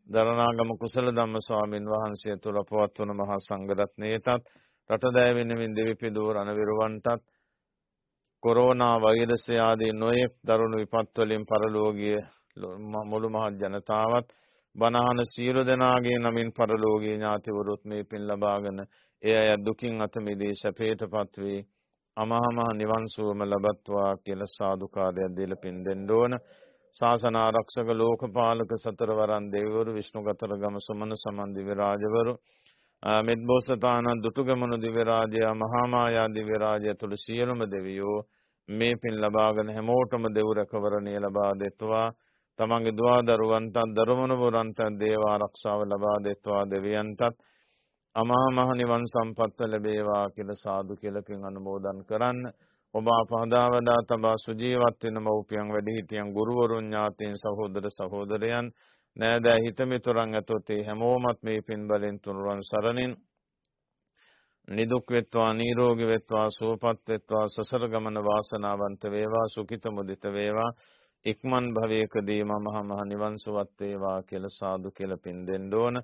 දරණාගම කුසල ධම්ම ස්වාමින් වහන්සේ තුළ අපවත් වන මහා සංඝරත්නයටත් රට දෑවෙනමින් දෙවිපිදුව රණවිරුවන්ටත් කොරෝනා වෛරසය ආදී නොයෙක් දරුණු විපත් වලින් පරලෝකීය මුළු මහත් ජනතාවත් බණහන සියලු දෙනාගේ නමින් පරලෝකීය ඥාතිවරුත් මේ පින් ලබාගෙන ඒ අය දුකින් අත මිදී සැපයටපත් වේ අමහා මහ නිවන් සුවම ලබත්වා කියලා සාදුකාරයක් දීලා පින් දෙන්න ඕන. ශාසන ආරක්ෂක ලෝකපාලක සතරවරන් දෙවිවරු විෂ්ණුගතර ගම සමන සමන් දිව්‍ය රාජවරු මෙත්බෝසතානන් දුටුගමනු දිව්‍ය රාජය මහා මායා දිව්‍ය රාජය තුල සියලුම දෙවියෝ මේ පින් ලබාගෙන හැමෝටම දෙව් රැකවරණය ලබා දෙත්වා තමන්ගේ දුවා දරුවන්ටත් දරුමනුවරන්ට දේව ආරක්ෂාව ලබා දෙත්වා දෙවියන්ටත් අමා මහ නිවන් සම්පත්ත ලැබේවා කියලා සාදු කියලා පින් අනුමෝදන් කරන්න. ඔබ අපහදාවදා තබා සුජීවත් වෙන මව්පියන් වැඩිහිටියන් ගුරුවරුන් ඥාතීන් සහෝදර සහෝදරයන් නෑදෑ හිතමිතුරන් ඇතොත් ඒ හැමෝමත් මේ පින් බලෙන් තුනුරුවන් සරණින්. නිදුක් වෙත්වා නිරෝගී වෙත්වා සුවපත් වෙත්වා සසර ගමන වාසනාවන්ත වේවා සුඛිත මුදිත වේවා. ඉක්මන් භවයකදී මම මහ නිවන් සුවත් වේවා කියලා සාදු කියලා පින් දෙන්න ඕන.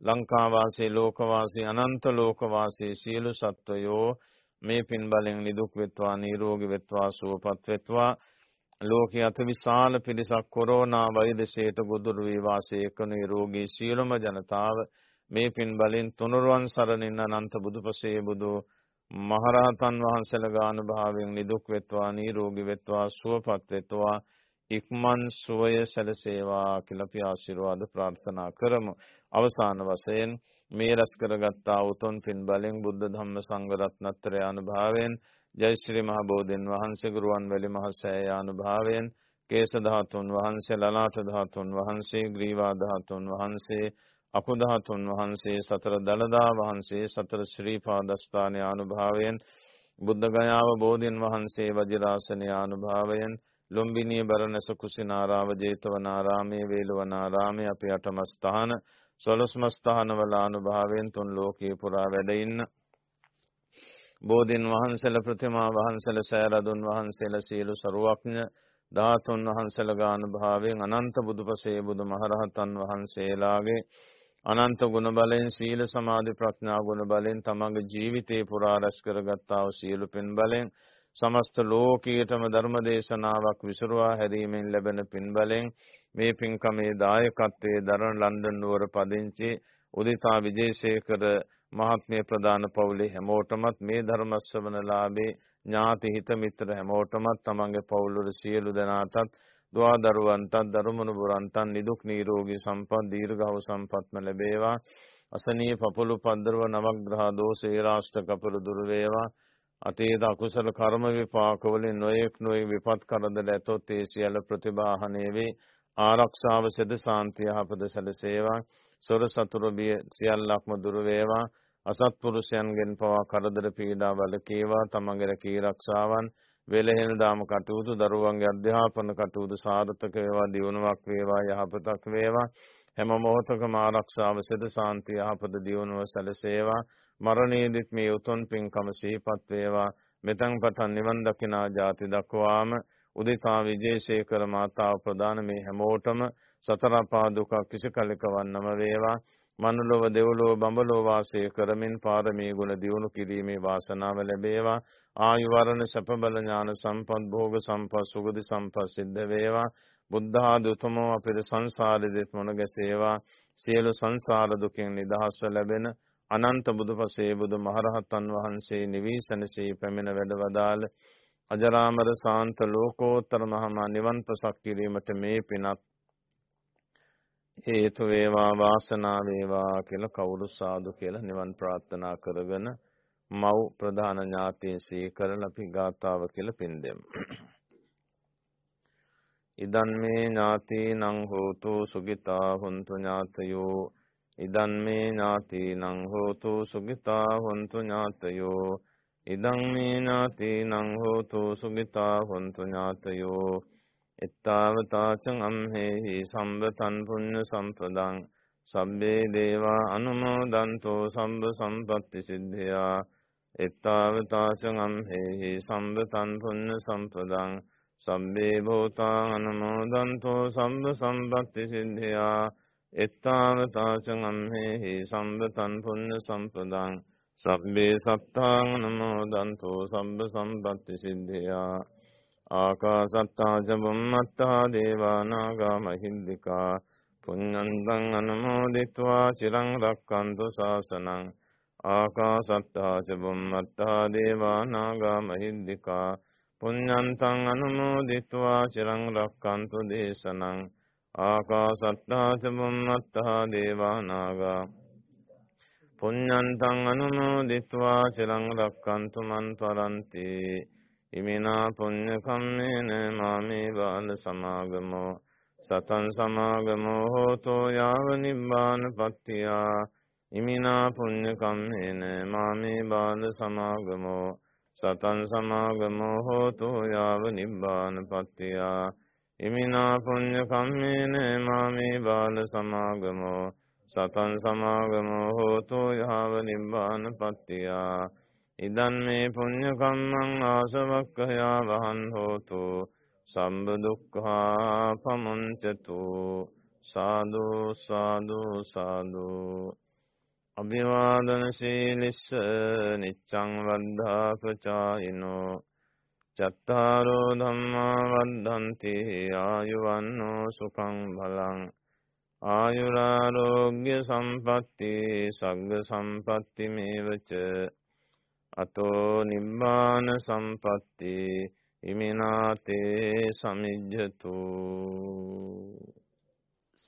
ලංකාවාසී ලෝකවාසී අනන්ත ලෝකවාසී සියලු සත්වයෝ මේ පින් බලෙන් නිදුක් වෙත්වා නිරෝගී වෙත්වා සුවපත් වෙත්වා. ලෝකයේ අති විශාල පිරිසක් කොරෝනා වෛරසයට ගොදුරු වී වාසය කරන රෝගී සියලුම ජනතාව. මේ පින් බලෙන් තුනුරුවන් සරණින් අනන්ත බුදුපසේ බුදු මහරහතන් වහන්සේලා ගානුභාවයෙන් නිදුක් වෙත්වා නිරෝගී වෙත්වා සුවපත් වෙත්වා. ඉක්මන් සුවය සැලසේවා කියලා අපි ආශිර්වාද ප්‍රාර්ථනා කරමු. අවසාන වශයෙන් මේ රැස් කරගත්තා උතුම් පින් බලෙන් බුද්ධ ධම්ම සංඝ රත්නත්‍රය අනුභවයෙන් ජයශ්‍රී මහ බෝධින් වහන්සේ ගුරුවන් වැලි මහ සෑය අනුභවයෙන් කේස ධාතුන් වහන්සේ ලලාට ධාතුන් වහන්සේ ග්‍රීවා ධාතුන් වහන්සේ අකු ධාතුන් වහන්සේ සතර දලදා වහන්සේ සතර ශ්‍රී පාදස්ථාන අනුභවයෙන් බුද්ධ ගයාව බෝධින් වහන්සේ වජිරාසන අනුභවයෙන් ලුම්බිනිය බරණැස කුසිනාරාව ජේතවනාරාමේ වේලවනාරාමේ අපේ අටමස්ථාන සොළොස්මස්ථානවල අනුභවයෙන් තුන් ලෝකයේ පුරා වැඩ ඉන්න. බෝධින් වහන්සේලා ප්‍රතිමා වහන්සේලා සෑරදුන් වහන්සේලා සියලු සරුවක්ඥ ධාතුන් වහන්සේලා ගානුභාවයෙන් අනන්ත බුදුපසේ බුදු මහරහතන් වහන්සේලාගේ අනන්ත ගුණ බලෙන් සීල සමාධි ප්‍රඥා ගුණ බලෙන් තමගේ ජීවිතේ පුරා රැස් කරගත්තා වූ සියලු පින් බලෙන් සමස්ත ලෝකීයටම ධර්ම දේශනාවක් විසුරුවා හැරීමෙන් ලැබෙන පින් බලෙන් මේ පින්කමේ දායකත්වයේ දරන ලන්ඩන් නුවර පදිංචි උදිතා විජේශේකර මහත්මිය ප්‍රධාන පවුලේ හැමෝටමත් මේ ධර්ම ශ්‍රවණලාභේ ඥාති හිත මිත්‍ර හැමෝටමත් තමන්ගේ පවුල්වල සියලු දෙනාටත් දුවා දරුවන්ටත් දරුමනු පුරන්ටත් නිදුක් නිරෝගී සම්පත් දීර්ඝව සම්පත්ම ලැබේවා. අසනීය පපුළු පද්දරව නවග්‍රහ දෝෂ ඒ රාෂ්ට්‍ර කපුරු දුර වේවා. අතීත අකුසල කර්ම විපාක වලින් නොයෙක් නොයෙක් විපත් කරදර ඇතොත් ඒ සියල්ල ප්‍රතිබාහණය වේ. ආරක්ෂාව සෙද සාන්තිය යහපත සැලසේවා. සොර සතුරු බිය සියල්ලක්ම දුර වේවා. අසත්පුරුෂයන්ගෙන් පවා කරදර පීඩා වලකේවා තමන්ගේ රැකී ආරක්ෂාවන් වෙලහෙන දාම කටයුතු දරුවන්ගේ අධ්‍යාපන කටයුතු සාර්ථක වේවා දියුණුවක් වේවා යහපතක් වේවා. හැම මොහොතකම ආරක්ෂාව සෙද සාන්තිය යහපත දියුණුව සැලසේවා. මරණයේදීත් මේ උතුම් පින්කම සිහිපත් වේවා. මෙතෙන් පටන් නිවන් දකිනා ජාති දක්වාම උදිතා විජේශේකර මාතාව ප්‍රදාන මේ හැමෝටම සතර පා දුක කිසි කලක වන්නම වේවා. මනුලොව දෙව්ලොව බඹලොව වාසය කරමින් පාරමී ගුණ දියුණු කිරීමේ වාසනාව ලැබේවා. ආයු වරණ සැප බල ඥාන සම්පත් භෝග සම්පත් සුගති සම්පත් සිද්ධ වේවා. බුද්ධ ආදී උතුමෝ අපේ සංසාරෙදිත් මොන ගැසේවා. සියලු සංසාර දුකින් නිදහස්ව ලැබෙන අනන්ත බුදුපසේ බුදු මහරහතන් වහන්සේ නිවීසනසේ පැමිණ වැඩවදාළ අජරාමර සාන්ත ලෝකෝත්තර මහා නිවන් ප්‍රසක් කිරීමට මේ පිනත් හේතු වේවා වාසනා වේවා කියලා කවුරු සාදු කියලා නිවන් ප්‍රාර්ථනා කරගෙන මව් ප්‍රධාන ඥාතීන් සීකරලා අපි ගාතාව කියලා පින් දෙමු. ඉදන් මේ ඥාතීනං හෝතු සුගිතා හුන්තු ඥාතයෝ ඉදන් මේ ඥාතිනං හෝතු සුගිතා හොන්තු ඥාතයෝ. ඉදං මේ ඥාතිනං හෝතු සුගිතා හොන්තු ඥාතයෝ. එත්තාවතාචං අම්හෙහි සම්බතන් පුඤ්ඤ සම්පදං. සබ්බේ දේවා අනුමෝදන්තෝ සම්බ සම්පත්ති සිද්ධියා. එත්තාවතාචං අම්හෙහි සම්බතන් පුඤ්ඤ සම්පදං. සබ්බේ භූතා අනුමෝදන්තෝ සම්බ සම්පත්ති සිද්ධියා. එත්තාරතාචගම්හේ හි සම්බතන් පුන්න සම්පදං සබ්බේ සත්තාගනමෝදන්තෝ සබ්බ සම්පත්ති සිද්ධයා ආකාසත්තා ජබම්මත්තා දේවානාගා මහින්දිකා පුඤ්ඤන්තං අනුමෝදිත්වා චිරං රක්칸තු ශාසනං ආකාසත්තා චබුම්මත්තා දේවානාගා මහින්දිකා පුඤ්ඤන්තං අනුමෝදිත්වා චිරං රක්칸තු දේශනං ආකාසට්ටා චබුම්මත්තා දේවානාගා පුඤ්ඤන්තං අනුමෝදිත්වා චිරං රක්칸තු මන් පරන්ති ඉමිනා පුඤ්ඤ කම්මේන මාමේ බාල සමාගමෝ සතං සමාගමෝ හෝතෝ යාව නිබ්බාන පත්තියා ඉමිනා පුඤ්ඤ කම්මේන මාමේ බාල සමාගමෝ සතං සමාගමෝ හෝතෝ යාව නිබ්බාන පත්තියා ඉමිනා පුඤ්ඤ කම්මේන මාමේ බාල සමාගමෝ සතන් සමාගමෝ හෝතෝ යාව නිබ්බාන පත්තියා ඉදන් මේ පුඤ්ඤ කම්මං ආසවක්ඛයා වහන් හෝතු සම්බ දුක්ඛා පමුංචතු සාදු සාදු සාදු අභිවාදන සීලිස්ස නිච්ඡං වද්ධා ප්‍රචායිනෝ චත්තාරෝ ධම්මා වද්ධන්ති ආයුවන්නෝ සුඛං බලං. ආයුරාරෝග්‍ය සම්පatti සග්ග සම්පatti මේවච. අතෝ නිබ්බාන සම්පatti ඉමිනාතේ සමිජ්ජතු.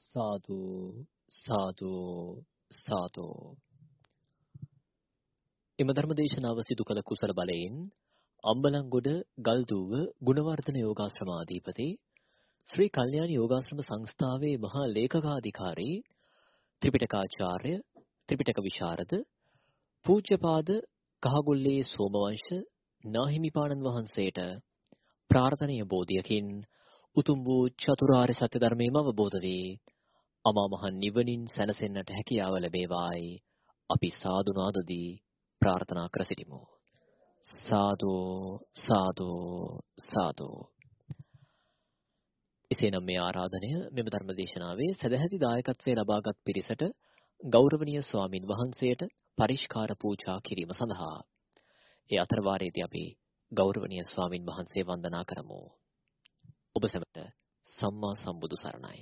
සාදු සාදු සාදු. එම ධර්ම දේශනාව සිදු කළ කුසල බලයෙන් අම්බලන්ගොඩ ගල්දුව ගුණවර්ධන යෝගාශ්‍රමාධිපති ශ්‍රී කල්යාණ යෝගාශ්‍රම සංස්ථාවේ මහා ලේකකාධිකාරී ත්‍රිපිටකාචාර්ය ත්‍රිපිටක විශාරද පූජ්‍යපාද කහගොල්ලේ සෝමවංශ නාහිමිපාණන් වහන්සේට ප්‍රාර්ථනීය බෝධියකින් උතුම් වූ චතුරාර්ය සත්‍ය ධර්මයම අවබෝධ වේ අමා මහ නිවනින් සැනසෙන්නට හැකියාව ලැබේවායි. අපි සාදුනාදදී ප්‍රාර්ථනා කර සිටිමු. සාදු සාදු සාදු එසේනම් මේ ආරාධනය මෙම ධර්ම දේශනාවේ සදැහැති දායකත්වයේ ලබාගත් පිරිසට ගෞරවනීය ස්වාමින් වහන්සේට පරිස්කාර පූජා කිරීම සඳහා ඒ අතරවාරයේදී අපි ගෞරවනීය ස්වාමින් වහන්සේ වන්දනා කරමු. ඔබ සැමට සම්මා සම්බුදු සරණයි.